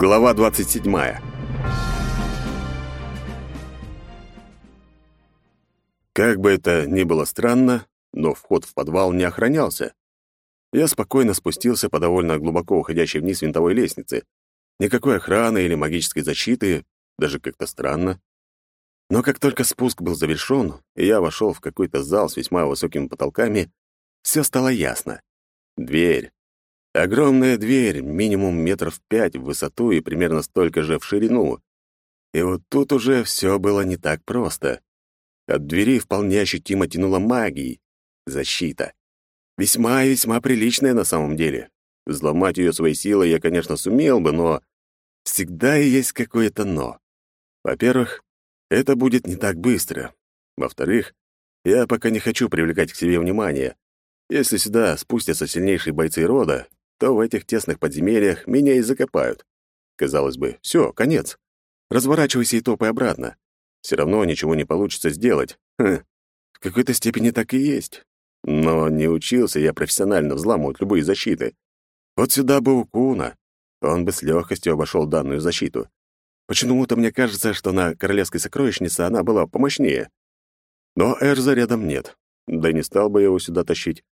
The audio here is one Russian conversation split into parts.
Глава 27. Как бы это ни было странно, но вход в подвал не охранялся. Я спокойно спустился по довольно глубоко уходящей вниз винтовой лестнице. Никакой охраны или магической защиты, даже как-то странно. Но как только спуск был завершён, и я вошел в какой-то зал с весьма высокими потолками, все стало ясно. Дверь. Огромная дверь, минимум метров пять в высоту и примерно столько же в ширину. И вот тут уже все было не так просто. От двери вполне ощутимо тянуло магией. Защита. Весьма и весьма приличная на самом деле. Взломать ее своей силой я, конечно, сумел бы, но... Всегда есть какое-то «но». Во-первых, это будет не так быстро. Во-вторых, я пока не хочу привлекать к себе внимание. Если сюда спустятся сильнейшие бойцы рода, то в этих тесных подземельях меня и закопают. Казалось бы, все, конец. Разворачивайся и топай обратно. Все равно ничего не получится сделать. Хм, в какой-то степени так и есть. Но не учился я профессионально взламывать любые защиты. Вот сюда бы Укуна. Он бы с легкостью обошел данную защиту. Почему-то мне кажется, что на королевской сокровищнице она была помощнее. Но Эрза рядом нет. Да и не стал бы его сюда тащить.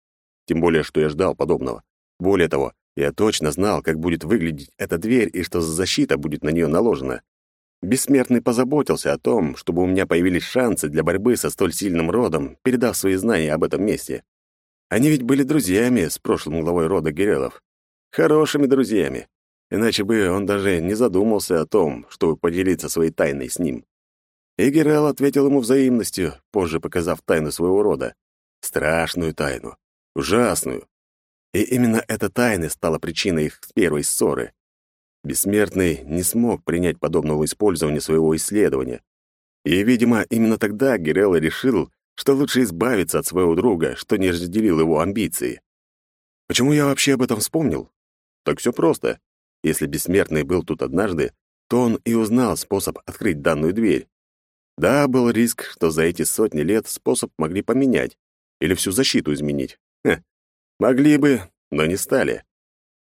Тем более, что я ждал подобного. Более того, я точно знал, как будет выглядеть эта дверь и что защита будет на нее наложена. Бессмертный позаботился о том, чтобы у меня появились шансы для борьбы со столь сильным родом, передав свои знания об этом месте. Они ведь были друзьями с прошлым главой рода Гирелов. Хорошими друзьями. Иначе бы он даже не задумался о том, чтобы поделиться своей тайной с ним. И Герал ответил ему взаимностью, позже показав тайну своего рода. Страшную тайну. Ужасную. И именно эта тайна стала причиной их первой ссоры. Бессмертный не смог принять подобного использования своего исследования. И, видимо, именно тогда Герелла решил, что лучше избавиться от своего друга, что не разделил его амбиции. Почему я вообще об этом вспомнил? Так все просто. Если Бессмертный был тут однажды, то он и узнал способ открыть данную дверь. Да, был риск, что за эти сотни лет способ могли поменять или всю защиту изменить. Хе, могли бы, но не стали.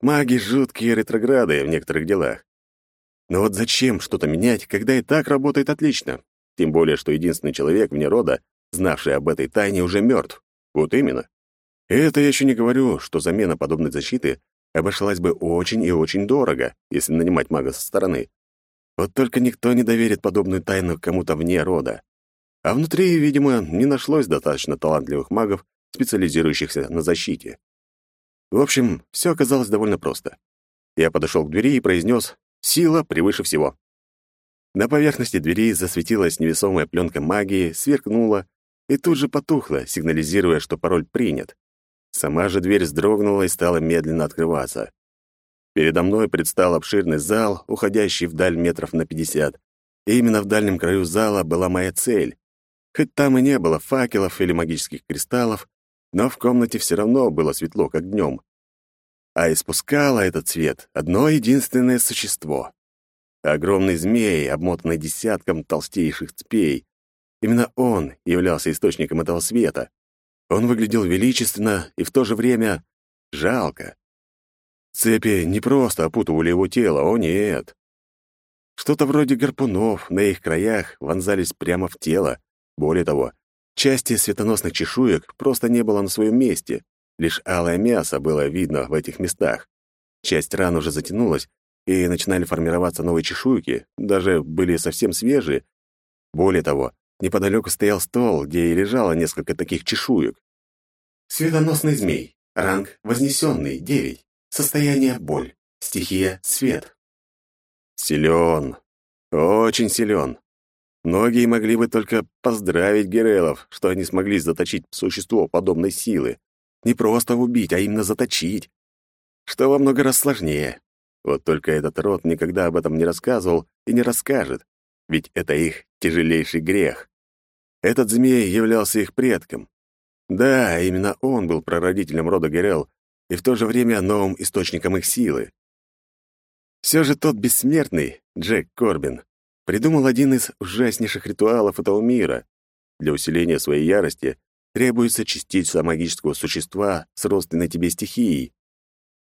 Маги — жуткие ретрограды в некоторых делах. Но вот зачем что-то менять, когда и так работает отлично? Тем более, что единственный человек вне рода, знавший об этой тайне, уже мертв. Вот именно. И это я еще не говорю, что замена подобной защиты обошлась бы очень и очень дорого, если нанимать мага со стороны. Вот только никто не доверит подобную тайну кому-то вне рода. А внутри, видимо, не нашлось достаточно талантливых магов, специализирующихся на защите. В общем, все оказалось довольно просто. Я подошел к двери и произнес «Сила превыше всего». На поверхности двери засветилась невесомая пленка магии, сверкнула и тут же потухла, сигнализируя, что пароль принят. Сама же дверь вздрогнула и стала медленно открываться. Передо мной предстал обширный зал, уходящий вдаль метров на пятьдесят. И именно в дальнем краю зала была моя цель. Хоть там и не было факелов или магических кристаллов, но в комнате все равно было светло, как днем. А испускало этот свет одно единственное существо. Огромный змей, обмотанный десятком толстейших цепей. Именно он являлся источником этого света. Он выглядел величественно и в то же время жалко. Цепи не просто опутывали его тело, о нет. Что-то вроде гарпунов на их краях вонзались прямо в тело. Более того, части светоносных чешуек просто не было на своем месте. Лишь алое мясо было видно в этих местах. Часть ран уже затянулась, и начинали формироваться новые чешуйки, даже были совсем свежие. Более того, Неподалеку стоял стол, где и лежало несколько таких чешуек. Светоносный змей. Ранг вознесенный, 9. Состояние боль. Стихия свет. Силен. Очень силен. Многие могли бы только поздравить Герелов, что они смогли заточить существо подобной силы. Не просто убить, а именно заточить. Что во много раз сложнее. Вот только этот род никогда об этом не рассказывал и не расскажет ведь это их тяжелейший грех. Этот змей являлся их предком. Да, именно он был прародителем рода Герел и в то же время новым источником их силы. Все же тот бессмертный, Джек Корбин, придумал один из ужаснейших ритуалов этого мира. Для усиления своей ярости требуется частица магического существа с родственной тебе стихией.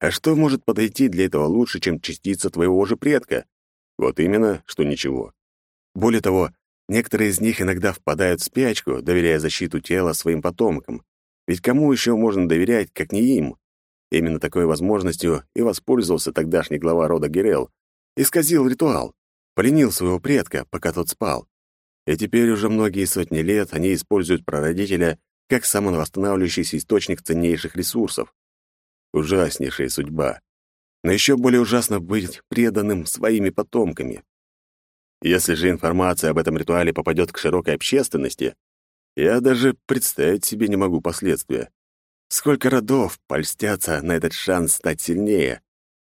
А что может подойти для этого лучше, чем частица твоего же предка? Вот именно, что ничего. Более того, некоторые из них иногда впадают в спячку, доверяя защиту тела своим потомкам. Ведь кому еще можно доверять, как не им? Именно такой возможностью и воспользовался тогдашний глава рода Герел. Исказил ритуал, поленил своего предка, пока тот спал. И теперь уже многие сотни лет они используют прародителя как самовосстанавливающийся источник ценнейших ресурсов. Ужаснейшая судьба. Но еще более ужасно быть преданным своими потомками. Если же информация об этом ритуале попадет к широкой общественности, я даже представить себе не могу последствия. Сколько родов польстятся на этот шанс стать сильнее?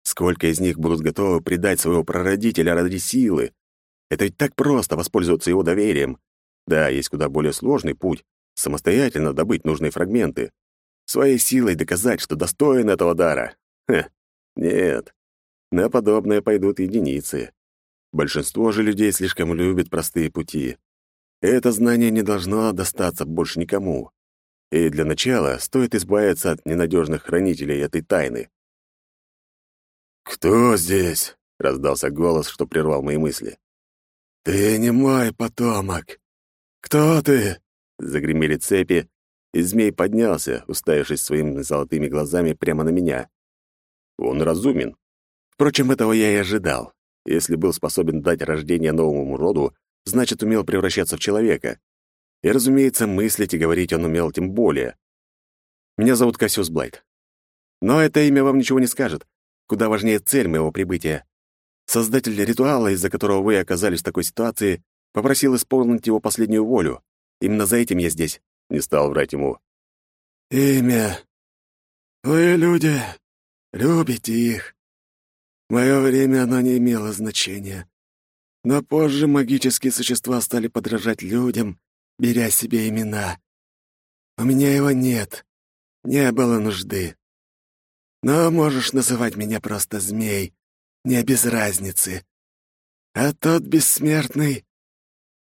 Сколько из них будут готовы предать своего прародителя ради силы? Это ведь так просто воспользоваться его доверием. Да, есть куда более сложный путь — самостоятельно добыть нужные фрагменты. Своей силой доказать, что достоин этого дара. Хе, нет. На подобное пойдут единицы. Большинство же людей слишком любит простые пути. Это знание не должно достаться больше никому. И для начала стоит избавиться от ненадежных хранителей этой тайны. «Кто здесь?» — раздался голос, что прервал мои мысли. «Ты не мой потомок. Кто ты?» — загремели цепи, и змей поднялся, уставившись своими золотыми глазами прямо на меня. Он разумен. Впрочем, этого я и ожидал. Если был способен дать рождение новому роду, значит, умел превращаться в человека. И, разумеется, мыслить и говорить он умел тем более. Меня зовут Кассиус Блайт. Но это имя вам ничего не скажет. Куда важнее цель моего прибытия. Создатель ритуала, из-за которого вы оказались в такой ситуации, попросил исполнить его последнюю волю. Именно за этим я здесь. Не стал врать ему. «Имя. Вы, люди, любите их. В мое время оно не имело значения. Но позже магические существа стали подражать людям, беря себе имена. У меня его нет. Не было нужды. Но можешь называть меня просто змей, не без разницы. А тот бессмертный,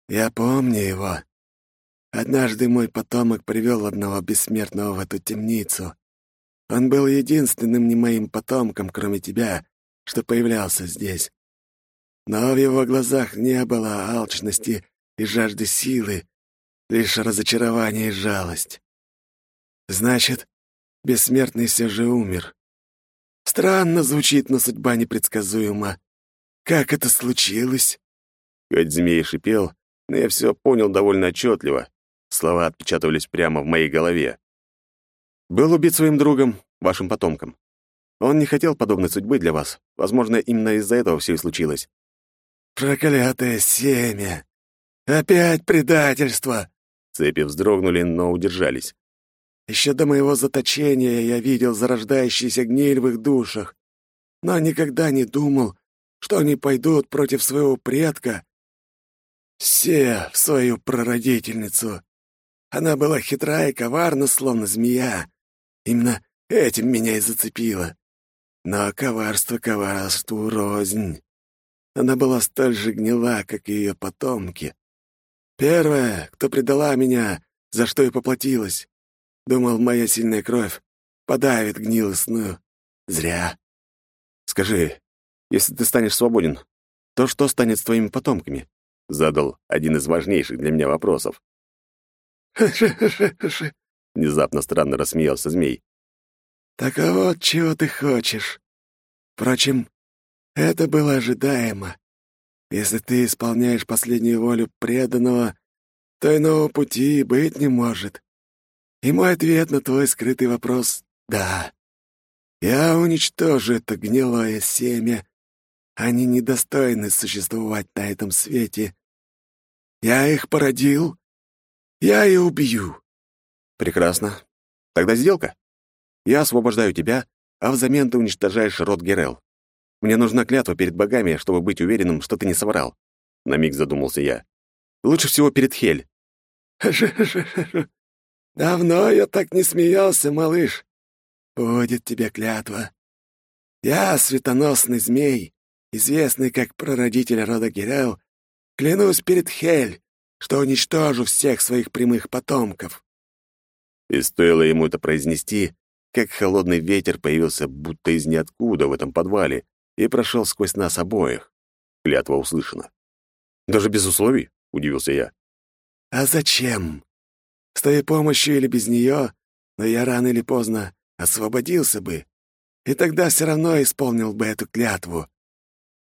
я помню его. Однажды мой потомок привел одного бессмертного в эту темницу. Он был единственным не моим потомком, кроме тебя, что появлялся здесь. Но в его глазах не было алчности и жажды силы, лишь разочарование и жалость. Значит, бессмертный все же умер. Странно звучит, но судьба непредсказуема. Как это случилось? Хоть змей шипел, но я все понял довольно отчетливо. Слова отпечатывались прямо в моей голове. Был убит своим другом, вашим потомком. Он не хотел подобной судьбы для вас. Возможно, именно из-за этого все и случилось. «Проклятое семя! Опять предательство!» Цепи вздрогнули, но удержались. «Еще до моего заточения я видел зарождающийся гниль в их душах, но никогда не думал, что они пойдут против своего предка. Все в свою прародительницу. Она была хитра и коварна, словно змея. Именно этим меня и зацепило. Но коварство коварству рознь. Она была столь же гнила, как и ее потомки. Первая, кто предала меня, за что и поплатилась. Думал, моя сильная кровь подавит гнилостную. Зря. Скажи, если ты станешь свободен, то что станет с твоими потомками? Задал один из важнейших для меня вопросов. Внезапно странно рассмеялся змей. «Так а вот чего ты хочешь. Впрочем, это было ожидаемо. Если ты исполняешь последнюю волю преданного, то иного пути быть не может. И мой ответ на твой скрытый вопрос — да. Я уничтожу это гнилое семя. Они недостойны существовать на этом свете. Я их породил, я и убью. Прекрасно. Тогда сделка. Я освобождаю тебя, а взамен ты уничтожаешь род Герел. Мне нужна клятва перед богами, чтобы быть уверенным, что ты не соврал. На миг задумался я. Лучше всего перед Хель. Давно я так не смеялся, малыш. Будет тебе клятва. Я, светоносный змей, известный как прародитель рода Герел, клянусь перед Хель, что уничтожу всех своих прямых потомков. И стоило ему это произнести, как холодный ветер появился будто из ниоткуда в этом подвале и прошел сквозь нас обоих. Клятва услышана. «Даже без условий?» — удивился я. «А зачем? С твоей помощью или без нее, но я рано или поздно освободился бы, и тогда все равно исполнил бы эту клятву.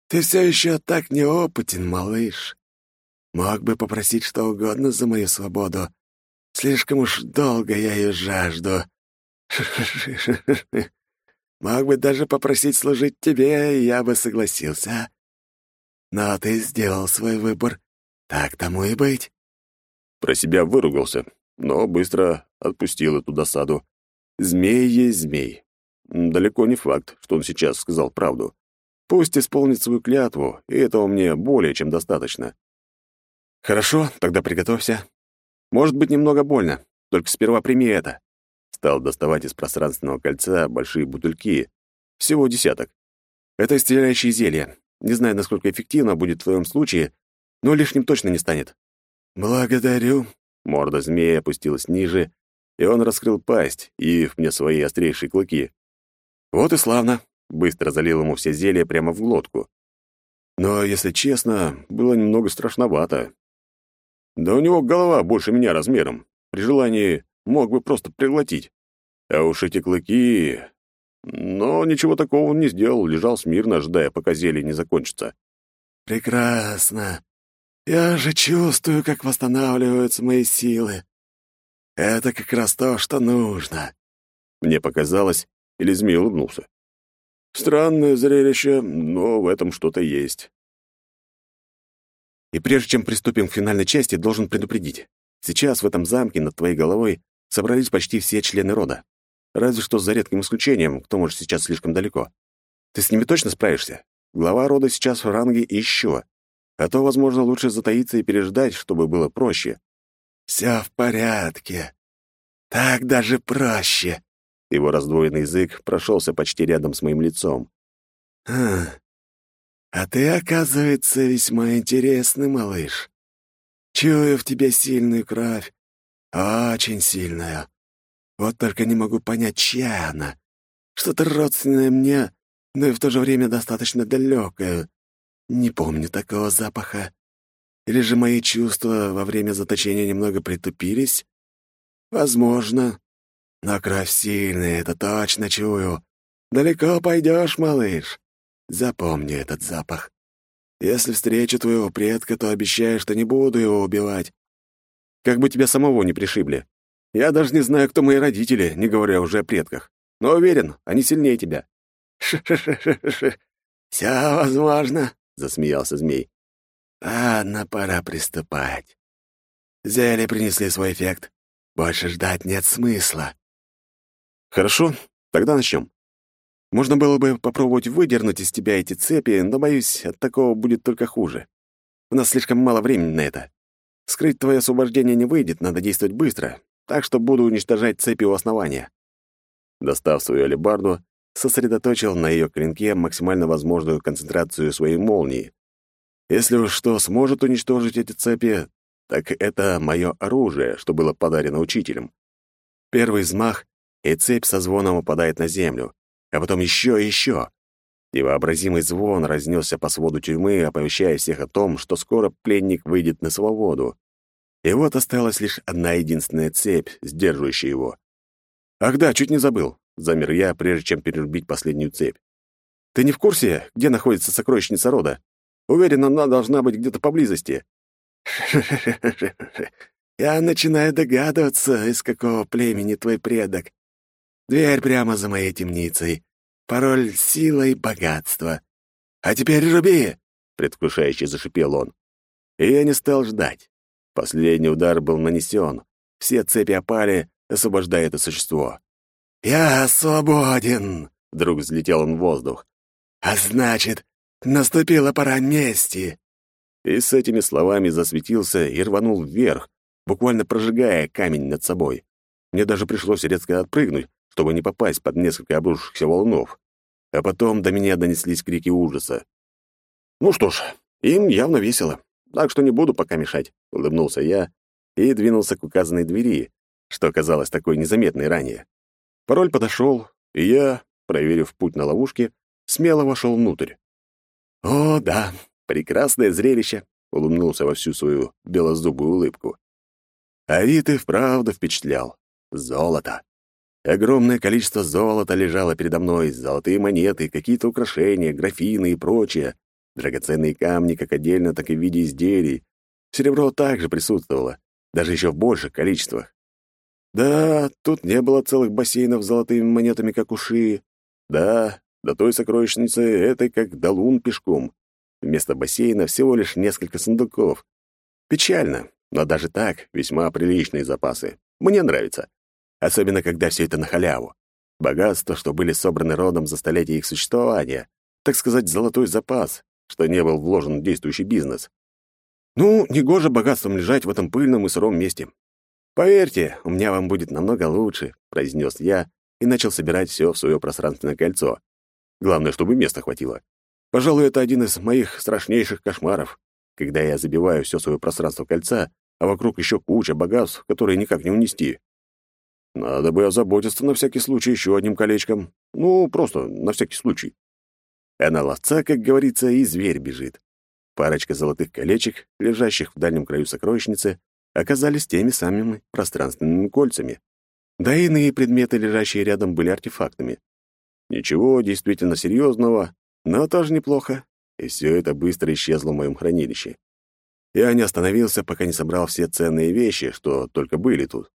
Ты все еще так неопытен, малыш. Мог бы попросить что угодно за мою свободу. Слишком уж долго я ее жажду. Мог бы даже попросить служить тебе, и я бы согласился. Но ты сделал свой выбор. Так тому и быть. Про себя выругался, но быстро отпустил эту досаду. Змей есть змей. Далеко не факт, что он сейчас сказал правду. Пусть исполнит свою клятву, и этого мне более чем достаточно. Хорошо, тогда приготовься. Может быть, немного больно, только сперва прими это. Стал доставать из пространственного кольца большие бутыльки. Всего десяток. Это исцеляющее зелье. Не знаю, насколько эффективно будет в твоем случае, но лишним точно не станет. Благодарю. Морда змея опустилась ниже, и он раскрыл пасть, явив мне свои острейшие клыки. Вот и славно. Быстро залил ему все зелья прямо в глотку. Но, если честно, было немного страшновато. Да у него голова больше меня размером. При желании мог бы просто приглотить. А уж эти клыки... Но ничего такого он не сделал, лежал смирно, ожидая, пока зелье не закончится. «Прекрасно. Я же чувствую, как восстанавливаются мои силы. Это как раз то, что нужно». Мне показалось, или змей улыбнулся. Странное зрелище, но в этом что-то есть. И прежде чем приступим к финальной части, должен предупредить. Сейчас в этом замке над твоей головой собрались почти все члены рода. Разве что за редким исключением, кто может сейчас слишком далеко. Ты с ними точно справишься? Глава рода сейчас в ранге еще. А то, возможно, лучше затаиться и переждать, чтобы было проще. «Все в порядке. Так даже проще», его раздвоенный язык прошелся почти рядом с моим лицом. «Хм, а ты, оказывается, весьма интересный малыш. Чую в тебе сильную кровь, очень сильная. Вот только не могу понять, чья она. Что-то родственное мне, но и в то же время достаточно далекое. Не помню такого запаха. Или же мои чувства во время заточения немного притупились? Возможно. Но кровь сильная, это точно чую. Далеко пойдешь, малыш. Запомни этот запах. Если встречу твоего предка, то обещаю, что не буду его убивать. Как бы тебя самого не пришибли. Я даже не знаю, кто мои родители, не говоря уже о предках. Но уверен, они сильнее тебя. Ш-ш-ш-ш-ш. Все возможно, засмеялся змей. Ладно, пора приступать. Зелья принесли свой эффект. Больше ждать нет смысла. Хорошо, тогда начнем. Можно было бы попробовать выдернуть из тебя эти цепи, но, боюсь, от такого будет только хуже. У нас слишком мало времени на это. Скрыть твое освобождение не выйдет, надо действовать быстро, так что буду уничтожать цепи у основания». Достав свою алебарду, сосредоточил на ее клинке максимально возможную концентрацию своей молнии. Если уж что сможет уничтожить эти цепи, так это мое оружие, что было подарено учителем. Первый взмах, и цепь со звоном упадает на землю, а потом еще и еще. Невообразимый звон разнесся по своду тюрьмы, оповещая всех о том, что скоро пленник выйдет на свободу. И вот осталась лишь одна единственная цепь, сдерживающая его. «Ах да, чуть не забыл», — замер я, прежде чем перерубить последнюю цепь. «Ты не в курсе, где находится сокровищница рода? Уверен, она должна быть где-то поблизости». Я начинаю догадываться, из какого племени твой предок. Дверь прямо за моей темницей. Пароль «Сила и богатство». А теперь руби!» — предвкушающе зашипел он. И я не стал ждать. Последний удар был нанесен. Все цепи опали, освобождая это существо. «Я свободен!» — вдруг взлетел он в воздух. «А значит, наступила пора мести!» И с этими словами засветился и рванул вверх, буквально прожигая камень над собой. Мне даже пришлось резко отпрыгнуть, чтобы не попасть под несколько обрушившихся волнов. А потом до меня донеслись крики ужаса. «Ну что ж, им явно весело, так что не буду пока мешать», — улыбнулся я и двинулся к указанной двери, что оказалось такой незаметной ранее. Пароль подошел, и я, проверив путь на ловушке, смело вошел внутрь. «О, да, Прекрасное зрелище, улыбнулся во всю свою белозубую улыбку. А вид и вправду впечатлял. Золото. Огромное количество золота лежало передо мной, золотые монеты, какие-то украшения, графины и прочее, драгоценные камни как отдельно, так и в виде изделий. Серебро также присутствовало, даже еще в больших количествах. Да, тут не было целых бассейнов с золотыми монетами, как уши. Да, до той сокровищницы этой как до лун пешком. Вместо бассейна всего лишь несколько сундуков. Печально, но даже так весьма приличные запасы. Мне нравится. Особенно, когда все это на халяву. Богатства, что были собраны родом за столетия их существования. Так сказать, золотой запас, что не был вложен в действующий бизнес. Ну, негоже богатством лежать в этом пыльном и сыром месте. «Поверьте, у меня вам будет намного лучше», — произнес я и начал собирать все в свое пространственное кольцо. Главное, чтобы места хватило. Пожалуй, это один из моих страшнейших кошмаров, когда я забиваю все свое пространство кольца, а вокруг еще куча богатств, которые никак не унести. Надо бы озаботиться на всякий случай еще одним колечком. Ну, просто на всякий случай. А на ловца, как говорится, и зверь бежит. Парочка золотых колечек, лежащих в дальнем краю сокровищницы, оказались теми самыми пространственными кольцами. Да и иные предметы, лежащие рядом, были артефактами. Ничего действительно серьезного, но тоже неплохо. И все это быстро исчезло в моем хранилище. Я не остановился, пока не собрал все ценные вещи, что только были тут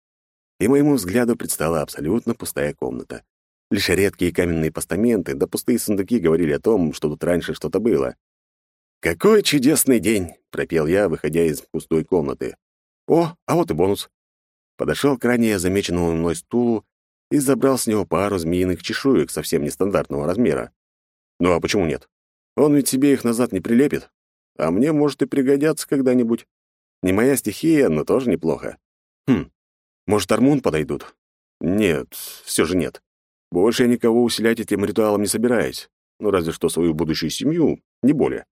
и моему взгляду предстала абсолютно пустая комната. Лишь редкие каменные постаменты да пустые сундуки говорили о том, что тут раньше что-то было. «Какой чудесный день!» — пропел я, выходя из пустой комнаты. «О, а вот и бонус!» Подошел к ранее замеченному мной стулу и забрал с него пару змеиных чешуек совсем нестандартного размера. Ну а почему нет? Он ведь себе их назад не прилепит. А мне, может, и пригодятся когда-нибудь. Не моя стихия, но тоже неплохо. Хм, может, Армун подойдут? Нет, все же нет. Больше я никого усилять этим ритуалом не собираюсь. Ну, разве что свою будущую семью, не более.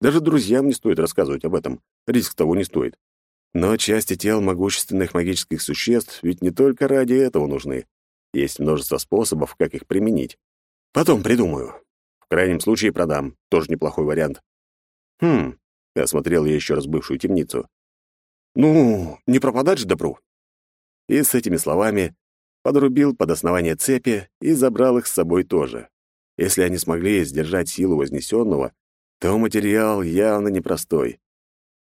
Даже друзьям не стоит рассказывать об этом. Риск того не стоит. Но части тел могущественных магических существ ведь не только ради этого нужны. Есть множество способов, как их применить. Потом придумаю. В крайнем случае продам. Тоже неплохой вариант. Хм, осмотрел я еще раз бывшую темницу. Ну, не пропадать же добру и с этими словами подрубил под основание цепи и забрал их с собой тоже. Если они смогли сдержать силу вознесенного, то материал явно непростой.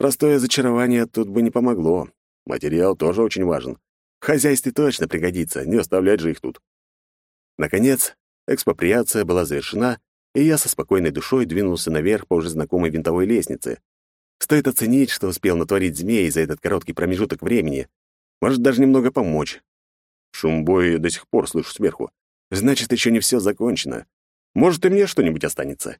Простое зачарование тут бы не помогло. Материал тоже очень важен. В хозяйстве точно пригодится, не оставлять же их тут. Наконец, экспроприация была завершена, и я со спокойной душой двинулся наверх по уже знакомой винтовой лестнице. Стоит оценить, что успел натворить змей за этот короткий промежуток времени, может, даже немного помочь. Шум боя до сих пор слышу сверху. Значит, еще не все закончено. Может, и мне что-нибудь останется.